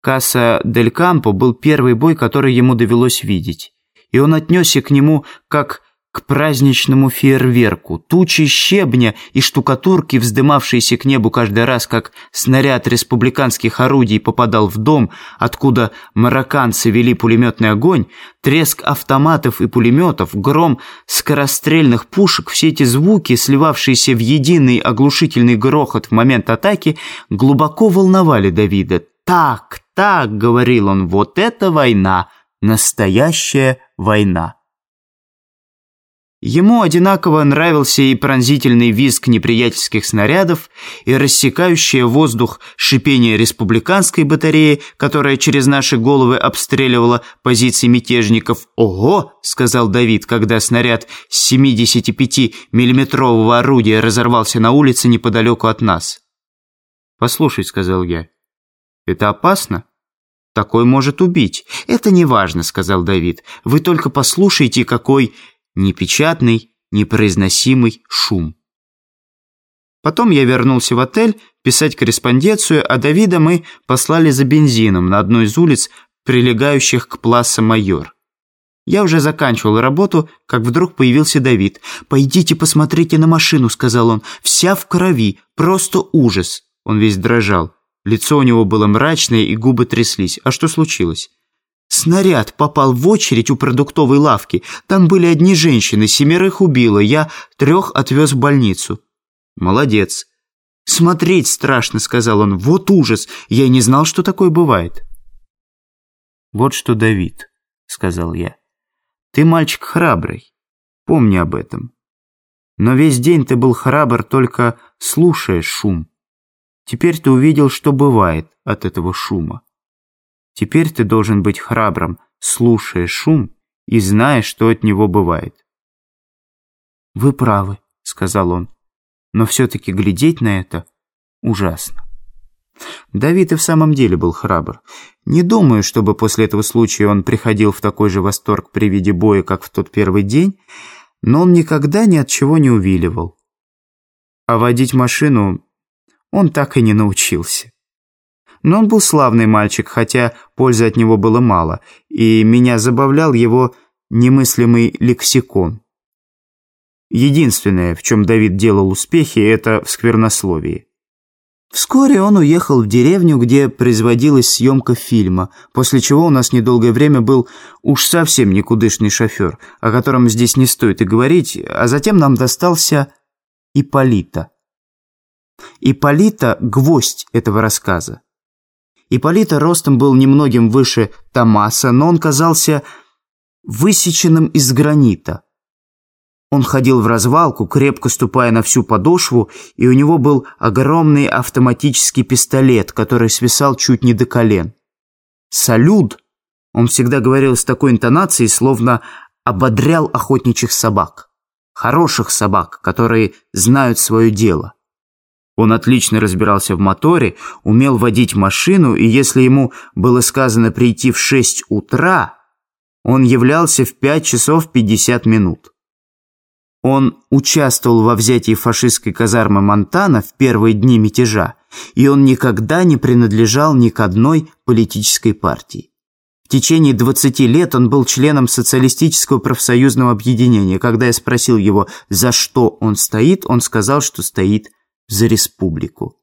Касса Дель Кампо был первый бой, который ему довелось видеть. И он отнесся к нему как к праздничному фейерверку. Тучи щебня и штукатурки, вздымавшиеся к небу каждый раз, как снаряд республиканских орудий попадал в дом, откуда марокканцы вели пулеметный огонь, треск автоматов и пулеметов, гром скорострельных пушек, все эти звуки, сливавшиеся в единый оглушительный грохот в момент атаки, глубоко волновали Давида. «Так, так», — говорил он, — «вот это война, настоящая война». Ему одинаково нравился и пронзительный визг неприятельских снарядов, и рассекающее воздух шипение республиканской батареи, которая через наши головы обстреливала позиции мятежников. «Ого!» — сказал Давид, когда снаряд 75-миллиметрового орудия разорвался на улице неподалеку от нас. «Послушай», — сказал я, — «это опасно?» «Такой может убить». «Это не важно», — сказал Давид. «Вы только послушайте, какой непечатный, непроизносимый шум. Потом я вернулся в отель писать корреспонденцию, а Давида мы послали за бензином на одну из улиц, прилегающих к Пласа Майор. Я уже заканчивал работу, как вдруг появился Давид. «Пойдите посмотрите на машину», — сказал он. «Вся в крови, просто ужас». Он весь дрожал. Лицо у него было мрачное, и губы тряслись. «А что случилось?» Снаряд попал в очередь у продуктовой лавки. Там были одни женщины, семерых убило. Я трех отвез в больницу. Молодец. Смотреть страшно, сказал он. Вот ужас. Я не знал, что такое бывает. Вот что, Давид, сказал я. Ты мальчик храбрый. Помни об этом. Но весь день ты был храбр, только слушая шум. Теперь ты увидел, что бывает от этого шума. Теперь ты должен быть храбрым, слушая шум и зная, что от него бывает. «Вы правы», — сказал он, — «но все-таки глядеть на это ужасно». Давид и в самом деле был храбр. Не думаю, чтобы после этого случая он приходил в такой же восторг при виде боя, как в тот первый день, но он никогда ни от чего не увиливал. А водить машину он так и не научился. Но он был славный мальчик, хотя пользы от него было мало, и меня забавлял его немыслимый лексикон. Единственное, в чем Давид делал успехи, это в сквернословии. Вскоре он уехал в деревню, где производилась съемка фильма, после чего у нас недолгое время был уж совсем никудышный шофер, о котором здесь не стоит и говорить, а затем нам достался Иполита. Иполита – гвоздь этого рассказа. Ипполита ростом был немногим выше Томаса, но он казался высеченным из гранита. Он ходил в развалку, крепко ступая на всю подошву, и у него был огромный автоматический пистолет, который свисал чуть не до колен. «Салют!» Он всегда говорил с такой интонацией, словно ободрял охотничьих собак. Хороших собак, которые знают свое дело. Он отлично разбирался в моторе, умел водить машину, и если ему было сказано прийти в 6 утра, он являлся в 5 часов 50 минут. Он участвовал во взятии фашистской казармы Монтана в первые дни мятежа, и он никогда не принадлежал ни к одной политической партии. В течение 20 лет он был членом социалистического профсоюзного объединения. Когда я спросил его, за что он стоит, он сказал, что стоит за республику.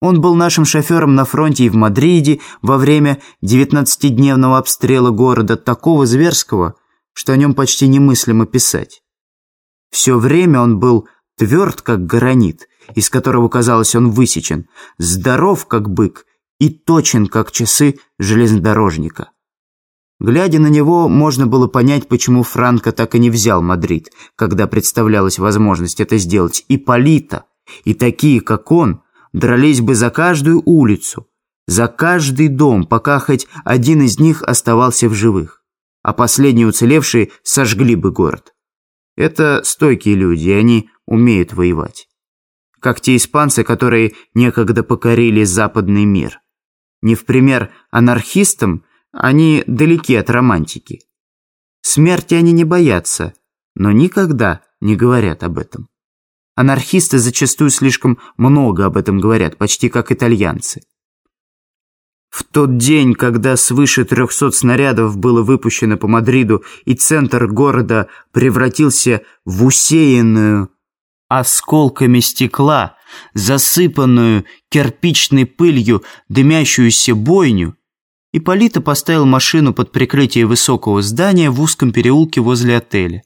Он был нашим шофером на фронте и в Мадриде во время 19-дневного обстрела города, такого зверского, что о нем почти немыслимо писать. Все время он был тверд, как гранит, из которого, казалось, он высечен, здоров, как бык, и точен, как часы железнодорожника. Глядя на него, можно было понять, почему Франко так и не взял Мадрид, когда представлялась возможность это сделать. И Полита, и такие, как он, дрались бы за каждую улицу, за каждый дом, пока хоть один из них оставался в живых. А последние уцелевшие сожгли бы город. Это стойкие люди, и они умеют воевать. Как те испанцы, которые некогда покорили западный мир. Не в пример анархистам, они далеки от романтики. Смерти они не боятся, но никогда не говорят об этом. Анархисты зачастую слишком много об этом говорят, почти как итальянцы. В тот день, когда свыше 300 снарядов было выпущено по Мадриду и центр города превратился в усеянную осколками стекла, засыпанную кирпичной пылью дымящуюся бойню, Ипполита поставил машину под прикрытие высокого здания в узком переулке возле отеля.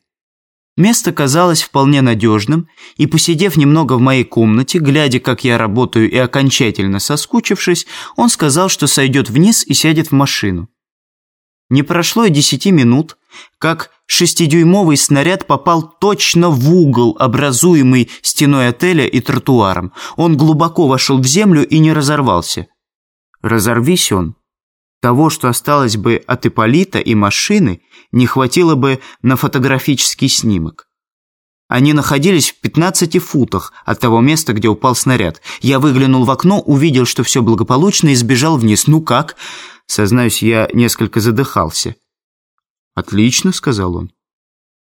Место казалось вполне надежным, и, посидев немного в моей комнате, глядя, как я работаю и окончательно соскучившись, он сказал, что сойдет вниз и сядет в машину. Не прошло и десяти минут, как шестидюймовый снаряд попал точно в угол, образуемый стеной отеля и тротуаром. Он глубоко вошел в землю и не разорвался. Разорвись он, того, что осталось бы от Ипполита и машины, не хватило бы на фотографический снимок. Они находились в 15 футах от того места, где упал снаряд. Я выглянул в окно, увидел, что все благополучно и сбежал вниз. «Ну как?» Сознаюсь, я несколько задыхался. «Отлично», — сказал он.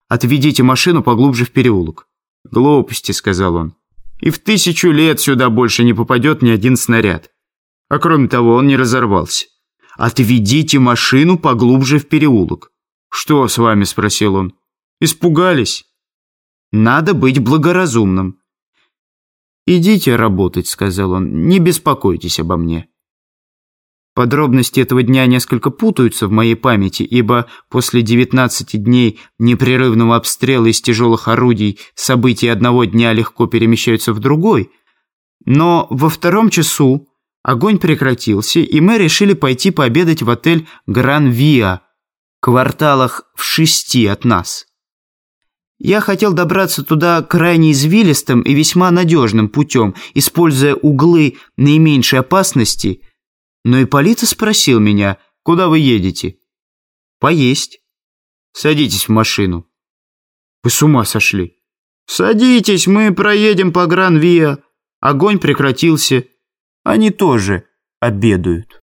«Отведите машину поглубже в переулок». «Глупости», — сказал он. «И в тысячу лет сюда больше не попадет ни один снаряд. А кроме того, он не разорвался». «Отведите машину поглубже в переулок». «Что с вами?» – спросил он. «Испугались?» «Надо быть благоразумным». «Идите работать», – сказал он. «Не беспокойтесь обо мне». Подробности этого дня несколько путаются в моей памяти, ибо после 19 дней непрерывного обстрела из тяжелых орудий события одного дня легко перемещаются в другой. Но во втором часу Огонь прекратился, и мы решили пойти пообедать в отель «Гран-Виа», кварталах в шести от нас. Я хотел добраться туда крайне извилистым и весьма надежным путем, используя углы наименьшей опасности, но Ипполита спросил меня, куда вы едете? Поесть. Садитесь в машину. Вы с ума сошли. Садитесь, мы проедем по Гран-Виа. Огонь прекратился. Они тоже обедают.